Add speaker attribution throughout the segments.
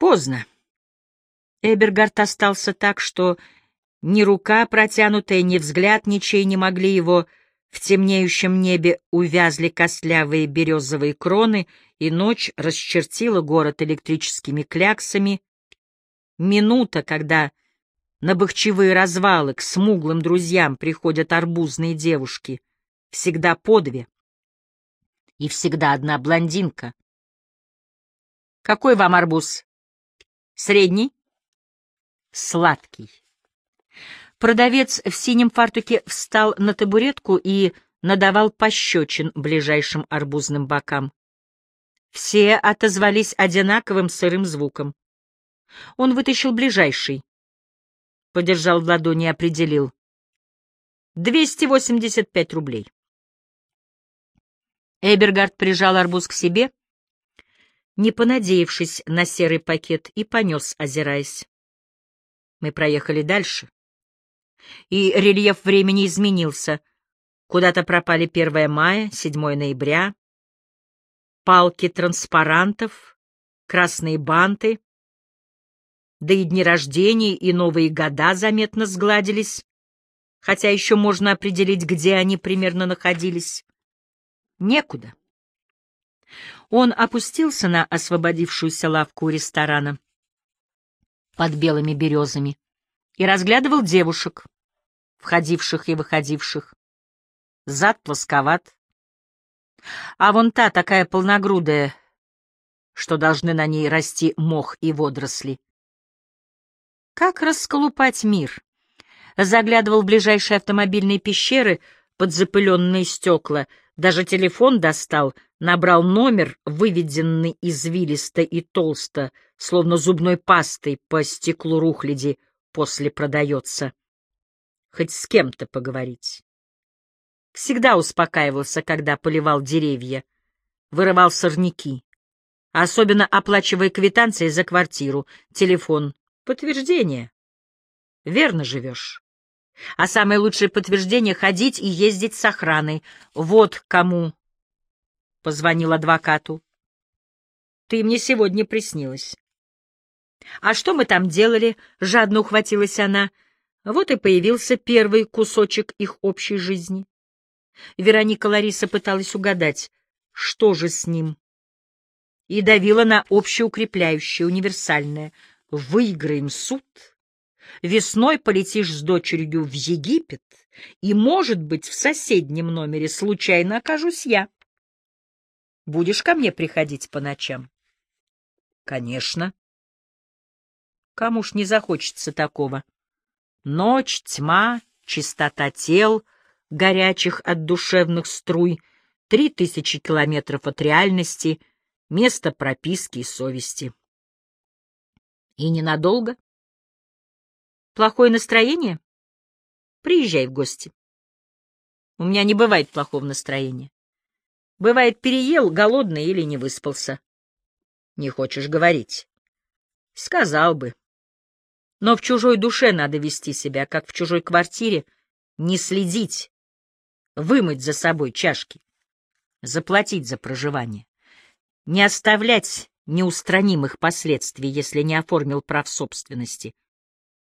Speaker 1: Поздно. Эбергард остался так, что ни рука протянутая, ни взгляд ничей не могли его... В темнеющем небе увязли костлявые березовые кроны, и ночь расчертила город электрическими кляксами. Минута, когда на бахчевые развалы к смуглым друзьям приходят арбузные девушки, всегда по две. И всегда одна блондинка. Какой вам арбуз? Средний? Сладкий. Продавец в синем фартуке встал на табуретку и надавал пощечин ближайшим арбузным бокам. Все отозвались одинаковым сырым звуком. Он вытащил ближайший. Подержал в ладони и определил. Двести восемьдесят пять рублей. Эбергард прижал арбуз к себе, не понадеявшись на серый пакет, и понес, озираясь. Мы проехали дальше и рельеф времени изменился. Куда-то пропали 1 мая, 7 ноября, палки транспарантов, красные банты, да и дни рождения и новые года заметно сгладились, хотя еще можно определить, где они примерно находились. Некуда. Он опустился на освободившуюся лавку у ресторана под белыми березами и разглядывал девушек, входивших и выходивших. Зад плосковат. А вон та такая полногрудая, что должны на ней расти мох и водоросли. Как расколупать мир? Заглядывал в ближайшие автомобильные пещеры под запыленные стекла, даже телефон достал, набрал номер, выведенный извилисто и толсто, словно зубной пастой по стеклу рухляди — после продается. Хоть с кем-то поговорить. Всегда успокаивался, когда поливал деревья, вырывал сорняки, особенно оплачивая квитанции за квартиру, телефон, подтверждение. Верно живешь. А самое лучшее подтверждение — ходить и ездить с охраной. Вот кому позвонил адвокату. Ты мне сегодня приснилась. А что мы там делали? Жадно ухватилась она. Вот и появился первый кусочек их общей жизни. Вероника Лариса пыталась угадать, что же с ним. И давила на общеукрепляющее, универсальное. Выиграем суд, весной полетишь с дочерью в Египет, и, может быть, в соседнем номере случайно окажусь я. Будешь ко мне приходить по ночам? — Конечно. Кому ж не захочется такого? Ночь, тьма, чистота тел, горячих от душевных струй, три тысячи километров от реальности, место прописки и совести. И ненадолго? Плохое настроение? Приезжай в гости. У меня не бывает плохого настроения. Бывает, переел, голодный или не выспался. Не хочешь говорить? Сказал бы. Но в чужой душе надо вести себя, как в чужой квартире, не следить, вымыть за собой чашки, заплатить за проживание, не оставлять неустранимых последствий, если не оформил прав собственности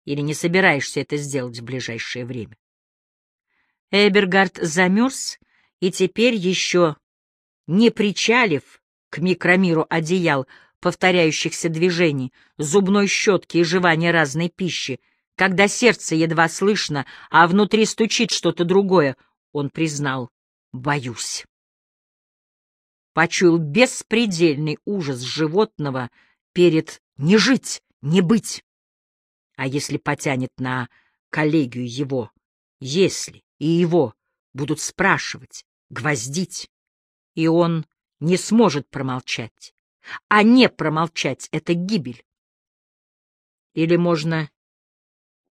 Speaker 1: или не собираешься это сделать в ближайшее время. Эбергард замерз и теперь еще, не причалив к микромиру одеял, повторяющихся движений, зубной щетки и жевания разной пищи, когда сердце едва слышно, а внутри стучит что-то другое, он признал «боюсь». Почуял беспредельный ужас животного перед «не жить, не быть». А если потянет на коллегию его, если и его будут спрашивать, гвоздить, и он не сможет промолчать, а не промолчать — это гибель. Или можно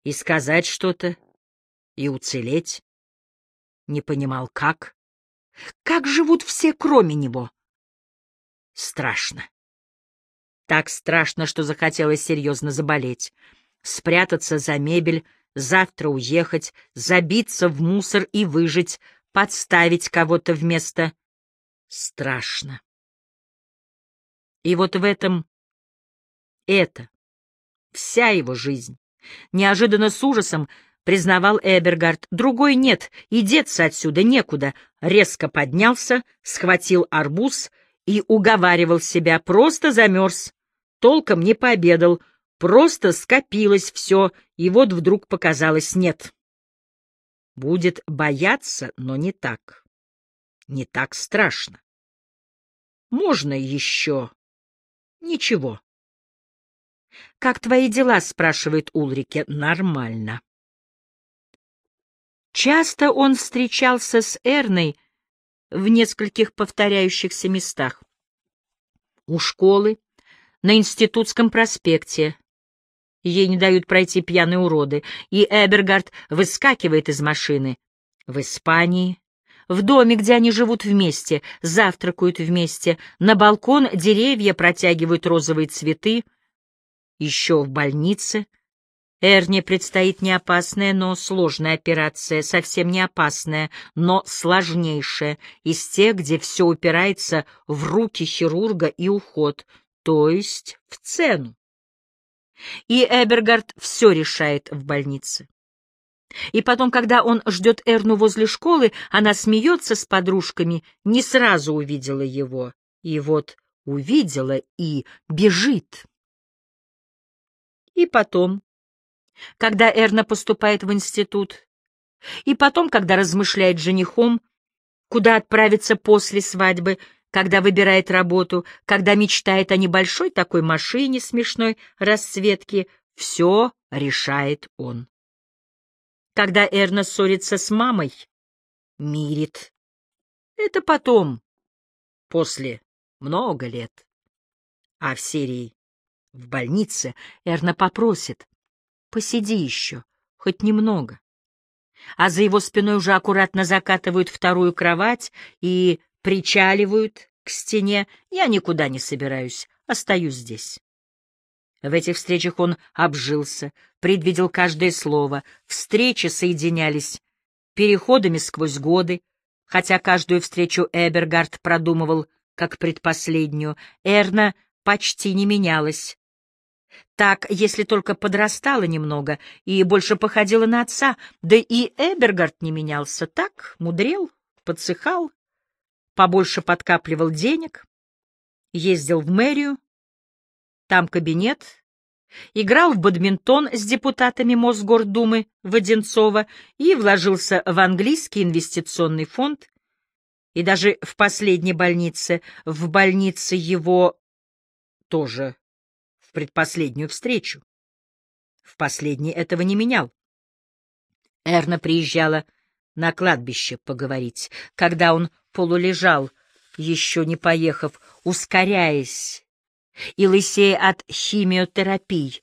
Speaker 1: и сказать что-то, и уцелеть. Не понимал, как. Как живут все, кроме него? Страшно. Так страшно, что захотелось серьезно заболеть. Спрятаться за мебель, завтра уехать, забиться в мусор и выжить, подставить кого-то вместо... Страшно. И вот в этом Это вся его жизнь. Неожиданно с ужасом признавал Эбергард. Другой нет, и деться отсюда некуда. Резко поднялся, схватил арбуз и уговаривал себя. Просто замерз, толком не пообедал, просто скопилось все, и вот вдруг показалось нет. Будет бояться, но не так. Не так страшно. Можно еще. Ничего. «Как твои дела?» — спрашивает Улрике. «Нормально». Часто он встречался с Эрной в нескольких повторяющихся местах. У школы, на Институтском проспекте. Ей не дают пройти пьяные уроды, и Эбергард выскакивает из машины. В Испании, в доме, где они живут вместе, завтракают вместе, на балкон деревья протягивают розовые цветы. Еще в больнице — Эрне предстоит не опасная, но сложная операция, совсем не опасная, но сложнейшая, из тех, где все упирается в руки хирурга и уход, то есть в цену. И Эбергард все решает в больнице. И потом, когда он ждет Эрну возле школы, она смеется с подружками, не сразу увидела его. И вот увидела и бежит. И потом, когда Эрна поступает в институт, и потом, когда размышляет женихом, куда отправиться после свадьбы, когда выбирает работу, когда мечтает о небольшой такой машине смешной расцветки, все решает он. Когда Эрна ссорится с мамой, мирит. Это потом, после много лет. А в серии «В больнице» Эрна попросит, Посиди еще, хоть немного. А за его спиной уже аккуратно закатывают вторую кровать и причаливают к стене. Я никуда не собираюсь, остаюсь здесь. В этих встречах он обжился, предвидел каждое слово. Встречи соединялись переходами сквозь годы, хотя каждую встречу Эбергард продумывал как предпоследнюю. Эрна почти не менялась. Так, если только подрастала немного и больше походила на отца, да и Эбергард не менялся, так, мудрел, подсыхал, побольше подкапливал денег, ездил в мэрию, там кабинет, играл в бадминтон с депутатами Мосгордумы Воденцова и вложился в английский инвестиционный фонд, и даже в последней больнице, в больнице его тоже предпоследнюю встречу. В последний этого не менял. Эрна приезжала на кладбище поговорить, когда он полулежал, еще не поехав, ускоряясь, и лысея от химиотерапии,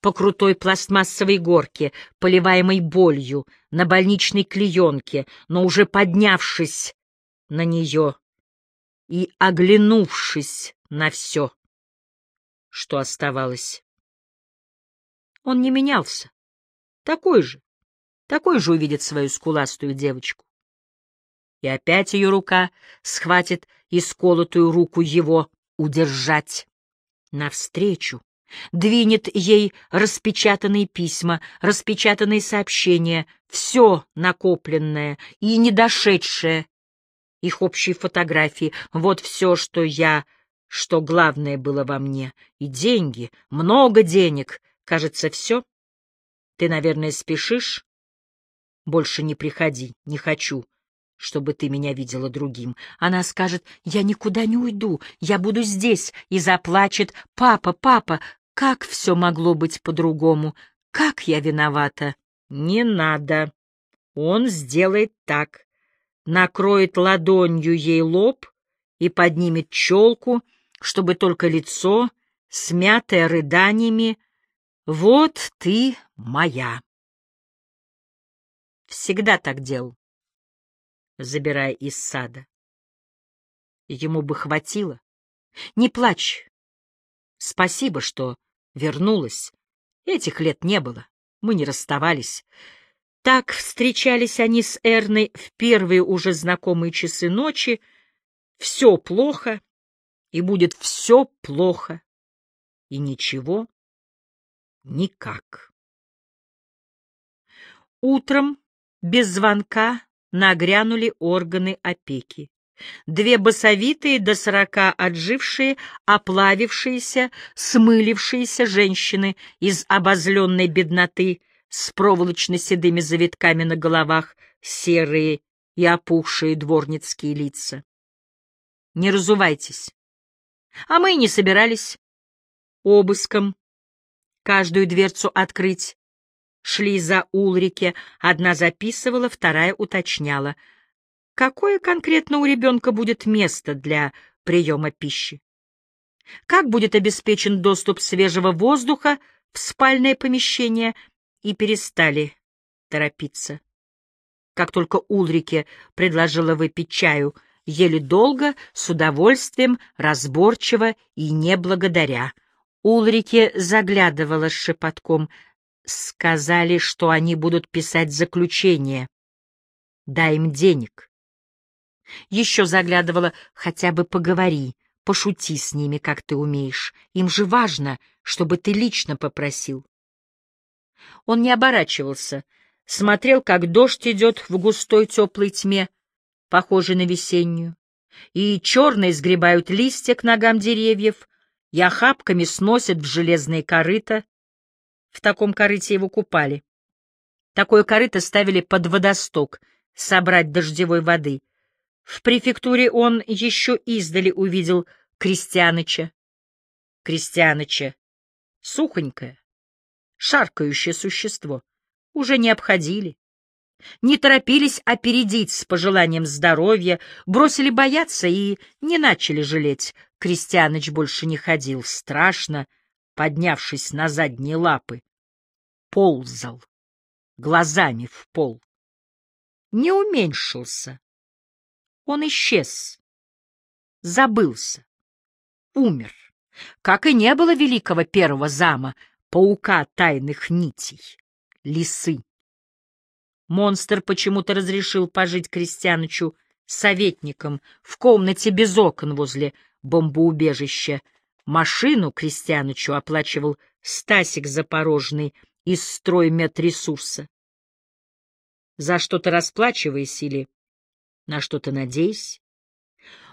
Speaker 1: по крутой пластмассовой горке, поливаемой болью, на больничной клеенке, но уже поднявшись на нее и оглянувшись на все что оставалось. Он не менялся. Такой же, такой же увидит свою скуластую девочку. И опять ее рука схватит исколотую руку его удержать. Навстречу двинет ей распечатанные письма, распечатанные сообщения, все накопленное и недошедшее, их общие фотографии. Вот все, что я что главное было во мне. И деньги, много денег. Кажется, все. Ты, наверное, спешишь? Больше не приходи, не хочу, чтобы ты меня видела другим. Она скажет, я никуда не уйду, я буду здесь, и заплачет. Папа, папа, как все могло быть по-другому? Как я виновата? Не надо. Он сделает так. Накроет ладонью ей лоб и поднимет челку, чтобы только лицо, смятое рыданиями, «Вот ты моя». Всегда так делал, забирая из сада. Ему бы хватило. Не плачь. Спасибо, что вернулась. Этих лет не было. Мы не расставались. Так встречались они с Эрной в первые уже знакомые часы ночи. Все плохо, и будет все плохо. И ничего, никак. Утром, без звонка, нагрянули органы опеки. Две басовитые до сорока отжившие, оплавившиеся, смылившиеся женщины из обозленной бедноты с проволочно-седыми завитками на головах, серые и опухшие дворницкие лица. Не разувайтесь. А мы и не собирались. Обыском. Каждую дверцу открыть. Шли за Улрике, одна записывала, вторая уточняла — какое конкретно у ребенка будет место для приема пищи? Как будет обеспечен доступ свежего воздуха в спальное помещение? И перестали торопиться. Как только Улрике предложила выпить чаю, ели долго, с удовольствием, разборчиво и не благодаря. Улрике заглядывала с шепотком. Сказали, что они будут писать заключение. Дай им денег. Еще заглядывала, хотя бы поговори, пошути с ними, как ты умеешь. Им же важно, чтобы ты лично попросил. Он не оборачивался, смотрел, как дождь идет в густой теплой тьме, похожей на весеннюю, и черные сгребают листья к ногам деревьев, и охапками сносят в железные корыта. В таком корыте его купали. Такое корыто ставили под водосток, собрать дождевой воды — в префектуре он еще издали увидел Крестьяныча. Крестьяныча, сухонькое, шаркающее существо, уже не обходили. Не торопились опередить с пожеланием здоровья, бросили бояться и не начали жалеть. Крестьяныч больше не ходил, страшно, поднявшись на задние лапы. Ползал, глазами в пол. Не уменьшился, он исчез, забылся, умер, как и не было великого первого зама, паука тайных нитей, лисы. Монстр почему-то разрешил пожить Крестьянычу советником в комнате без окон возле бомбоубежища. Машину Крестьянычу оплачивал Стасик Запорожный из стройметресурса. За что-то расплачиваясь или на что-то надеясь.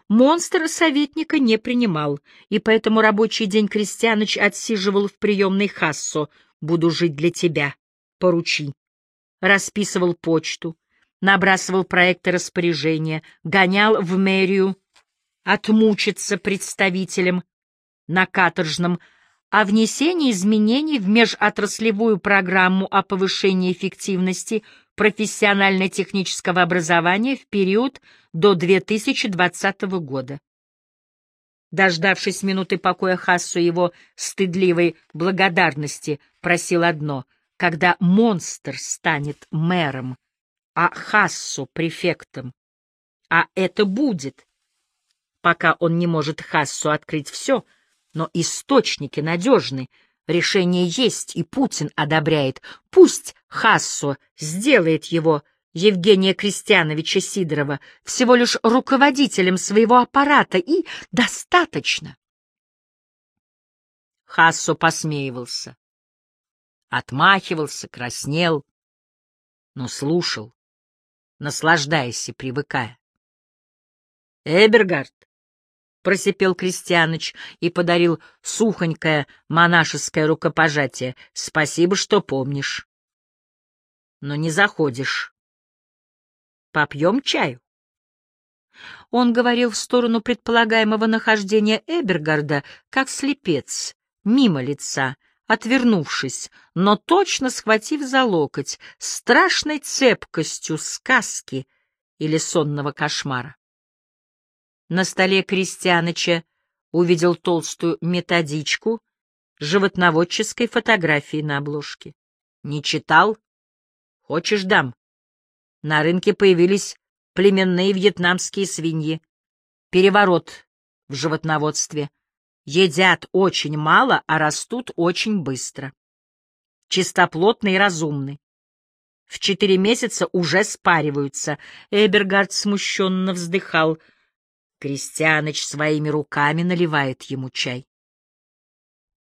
Speaker 1: Монстр советника не принимал, и поэтому рабочий день Крестьяныч отсиживал в приемной Хассо «Буду жить для тебя, поручи». Расписывал почту, набрасывал проекты распоряжения, гонял в мэрию, отмучиться представителям на каторжном о внесении изменений в межотраслевую программу о повышении эффективности профессионально-технического образования в период до 2020 года. Дождавшись минуты покоя Хассу его стыдливой благодарности, просил одно — когда монстр станет мэром, а Хассу — префектом. А это будет, пока он не может Хассу открыть все, но источники надежны — Решение есть, и Путин одобряет. Пусть Хассо сделает его, Евгения Крестьяновича Сидорова, всего лишь руководителем своего аппарата, и достаточно. Хассо посмеивался, отмахивался, краснел, но слушал, наслаждаясь и привыкая. Эбергард — просипел Крестьяныч и подарил сухонькое монашеское рукопожатие. — Спасибо, что помнишь. — Но не заходишь. — Попьем чаю? Он говорил в сторону предполагаемого нахождения Эбергарда, как слепец, мимо лица, отвернувшись, но точно схватив за локоть, страшной цепкостью сказки или сонного кошмара. На столе Крестьяныча увидел толстую методичку животноводческой фотографии на обложке. Не читал? Хочешь, дам? На рынке появились племенные вьетнамские свиньи. Переворот в животноводстве. Едят очень мало, а растут очень быстро. Чистоплотны и разумны. В четыре месяца уже спариваются. Эбергард смущенно вздыхал — Крестьяныч своими руками наливает ему чай.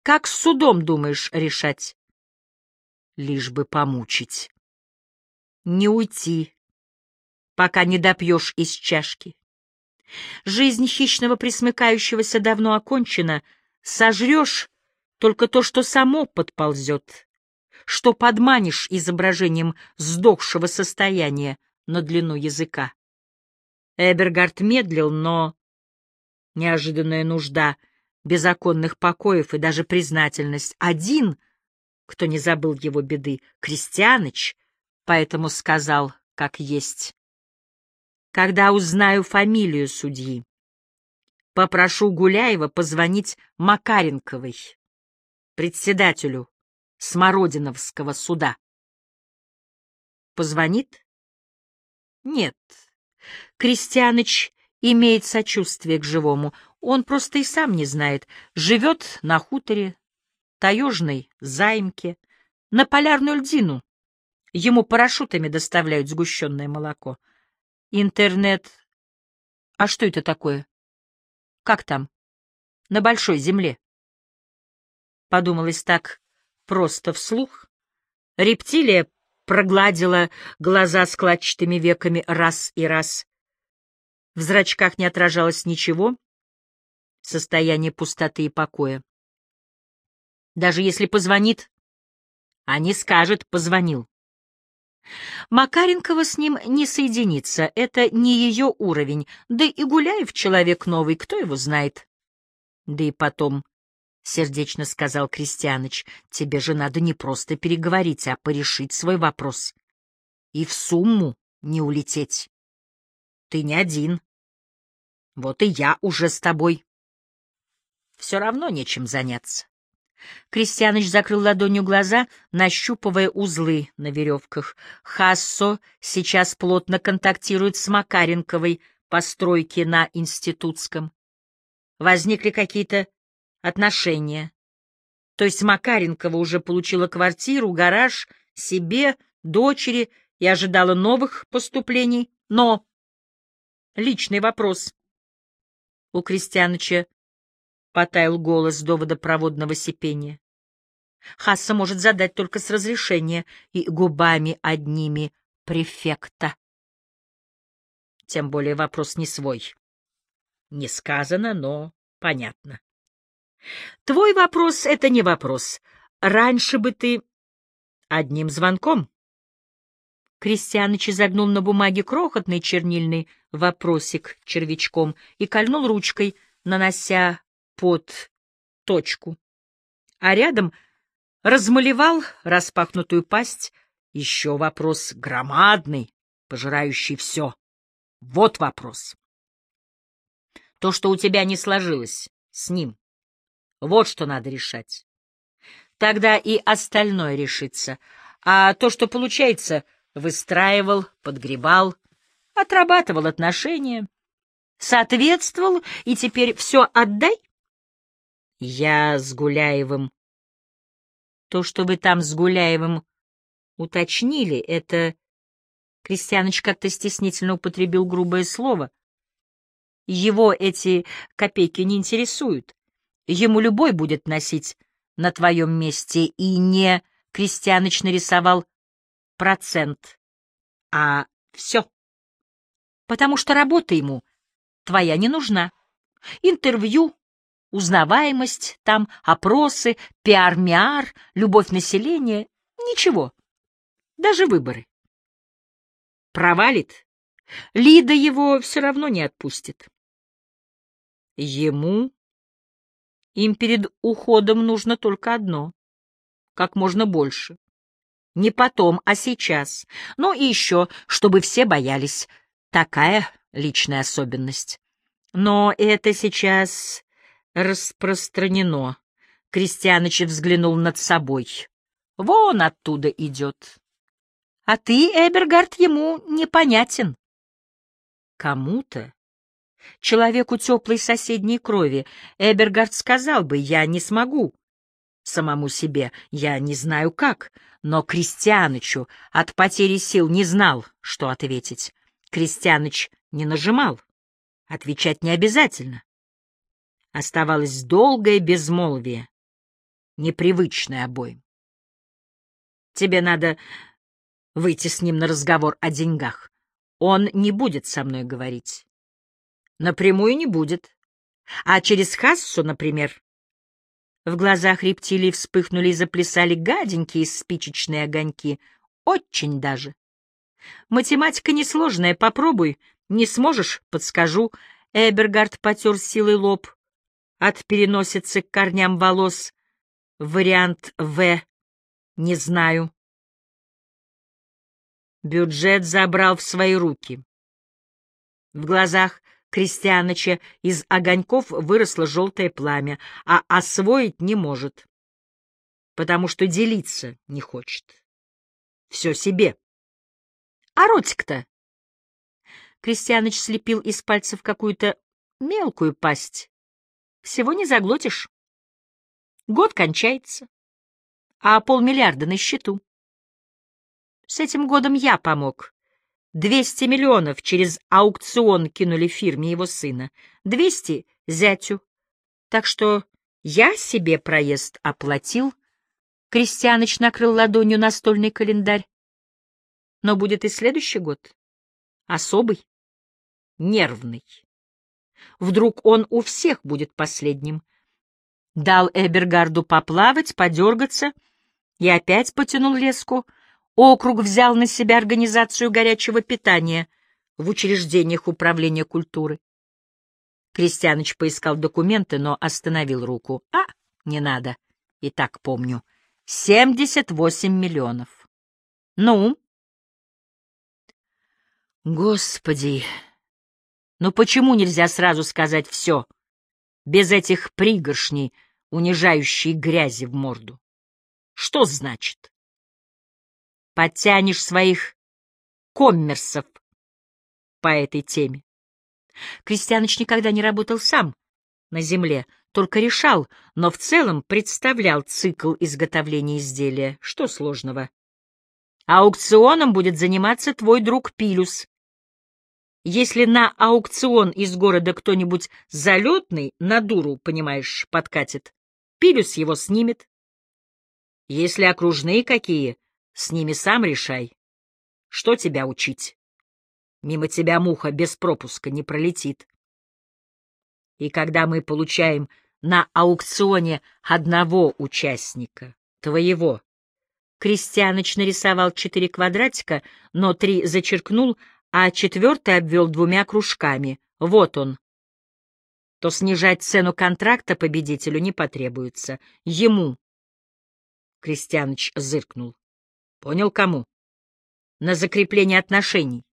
Speaker 1: Как с судом думаешь решать?
Speaker 2: Лишь бы помучить.
Speaker 1: Не уйти, пока не допьешь из чашки. Жизнь хищного присмыкающегося давно окончена. Сожрешь только то, что само подползет, что подманишь изображением сдохшего состояния на длину языка. Эбергард медлил, но неожиданная нужда, беззаконных покоев и даже признательность. Один, кто не забыл его беды, Крестьяныч, поэтому сказал, как есть. Когда узнаю фамилию судьи, попрошу Гуляева позвонить Макаренковой, председателю Смородиновского суда. Позвонит? Нет. Крестьяныч имеет сочувствие к живому. Он просто и сам не знает. Живет на хуторе, таежной займке, на полярную льдину. Ему парашютами доставляют сгущенное молоко. Интернет... А что это такое? Как там? На большой земле. Подумалось так просто вслух. Рептилия прогладила глаза складчатыми веками раз и раз. В зрачках не отражалось ничего, состояние пустоты и покоя. Даже если позвонит, а не скажет «позвонил». Макаренкова с ним не соединится, это не ее уровень, да и Гуляев человек новый, кто его знает. Да и потом, — сердечно сказал Крестьяныч, — тебе же надо не просто переговорить, а порешить свой вопрос. И в сумму не улететь. Ты не один. Вот и я уже с тобой. Все равно нечем заняться. Крестьяныч закрыл ладонью глаза, нащупывая узлы на веревках. Хассо сейчас плотно контактирует с Макаренковой по стройке на Институтском. Возникли какие-то отношения. То есть Макаренкова уже получила квартиру, гараж, себе, дочери и ожидала новых поступлений. Но... Личный вопрос. У Крестьяныча потаял голос довода проводного сипения. Хасса может задать только с разрешения и губами одними префекта. Тем более вопрос не свой. Не сказано, но понятно. Твой вопрос — это не вопрос. Раньше бы ты одним звонком. Крестьяныч изогнул на бумаге крохотный чернильный вопросик червячком и кольнул ручкой, нанося под точку. А рядом размалевал распахнутую пасть еще вопрос громадный, пожирающий все. Вот вопрос. То, что у тебя не сложилось с ним, вот что надо решать. Тогда и остальное решится. А то, что получается, выстраивал, подгребал, отрабатывал отношения, соответствовал, и теперь все отдай? Я с Гуляевым. То, что вы там с Гуляевым уточнили, это... Крестьяныч как-то стеснительно употребил грубое слово. Его эти копейки не интересуют. Ему любой будет носить на твоем месте, и не Крестьяныч нарисовал процент, а все. Потому что работа ему твоя не нужна. Интервью, узнаваемость там, опросы, пиар-миар, любовь населения — ничего. Даже выборы. Провалит, Лида его все равно не отпустит. Ему им перед уходом нужно только одно — как можно больше. Не потом, а сейчас. Ну и еще, чтобы все боялись. Такая личная особенность. Но это сейчас распространено. Крестьяныч взглянул над собой. Вон оттуда идет. А ты, Эбергард, ему непонятен. Кому-то, человеку теплой соседней крови, Эбергард сказал бы, я не смогу. Самому себе я не знаю как, но Крестьянычу от потери сил не знал, что ответить. Крестьяныч не нажимал. Отвечать не обязательно. Оставалось долгое безмолвие. непривычное обоим. Тебе надо выйти с ним на разговор о деньгах. Он не будет со мной говорить. Напрямую не будет. А через Хассу, например. В глазах рептилии вспыхнули и заплясали гаденькие спичечные огоньки. Очень даже. Математика несложная, попробуй. Не сможешь — подскажу. Эбергард потер силой лоб. От переносицы к корням волос. Вариант В. Не знаю. Бюджет забрал в свои руки. В глазах Крестьяныча из огоньков выросло желтое пламя, а освоить не может, потому что делиться не хочет. Все себе. А ротик-то? Крестьяныч слепил из пальцев какую-то мелкую пасть. Всего не заглотишь. Год кончается, а полмиллиарда на счету. С этим годом я помог. Двести миллионов через аукцион кинули фирме его сына, двести — зятю. Так что я себе проезд оплатил. Крестьяныч накрыл ладонью настольный календарь. Но будет и следующий год. Особый, нервный. Вдруг он у всех будет последним. Дал Эбергарду поплавать, подергаться и опять потянул леску — Округ взял на себя организацию горячего питания в учреждениях управления культуры. Крестьяныч поискал документы, но остановил руку. А, не надо, и так помню. Семьдесят восемь миллионов. Ну? Господи, ну почему нельзя сразу сказать все, без этих пригоршней, унижающей грязи в морду? Что значит? Подтянешь своих коммерсов по этой теме. Крестьяныч никогда не работал сам на земле, только решал, но в целом представлял цикл изготовления изделия. Что сложного? Аукционом будет заниматься твой друг Пилюс. Если на аукцион из города кто-нибудь залетный, на дуру, понимаешь, подкатит, Пилюс его снимет. Если окружные какие, с ними сам решай. Что тебя учить? Мимо тебя муха без пропуска не пролетит. И когда мы получаем на аукционе одного участника, твоего, Крестьяныч нарисовал четыре квадратика, но три зачеркнул, а четвертый обвел двумя кружками. Вот он. То снижать цену контракта победителю не потребуется. Ему. Крестьяныч зыркнул. Понял, кому? На закрепление отношений.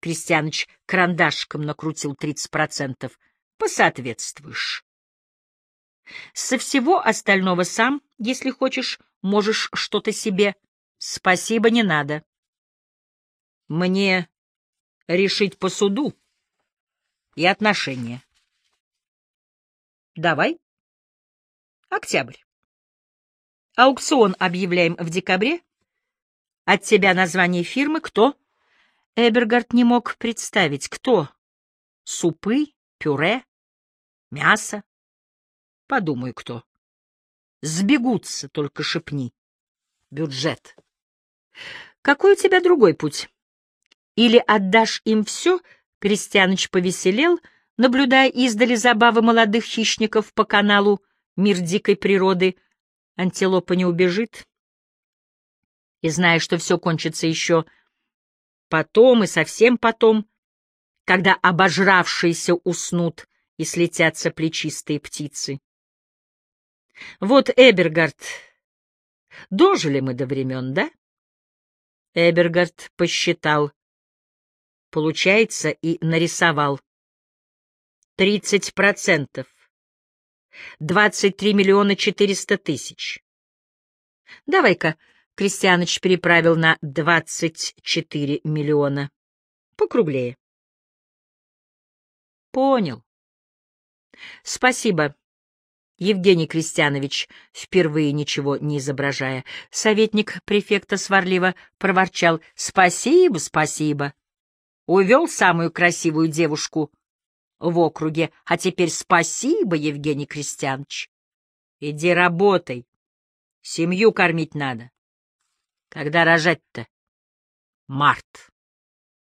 Speaker 1: Крестьяныч карандашком накрутил 30%. Посоответствуешь. Со всего остального сам, если хочешь, можешь что-то себе. Спасибо, не надо. Мне решить по суду и отношения. Давай. Октябрь. Аукцион объявляем в декабре, от тебя название фирмы кто? Эбергард не мог представить, кто. Супы, пюре, мясо. Подумай, кто. Сбегутся, только шепни. Бюджет. Какой у тебя другой путь? Или отдашь им все? Крестьяныч повеселел, наблюдая издали забавы молодых хищников по каналу «Мир дикой природы». Антилопа не убежит, и зная, что все кончится еще потом и совсем потом, когда обожравшиеся уснут и слетятся плечистые птицы. Вот Эбергард. Дожили мы до времен, да? Эбергард посчитал. Получается, и нарисовал. Тридцать процентов. Двадцать три миллиона четыреста тысяч. Давай-ка Крестьяныч переправил на 24 миллиона. Покруглее. Понял. Спасибо. Евгений Крестьянович, впервые ничего не изображая, советник префекта сварливо проворчал «Спасибо, спасибо». Увел самую красивую девушку в округе, а теперь спасибо, Евгений Крестьянович. Иди работай. Семью кормить надо. Когда рожать-то? Март.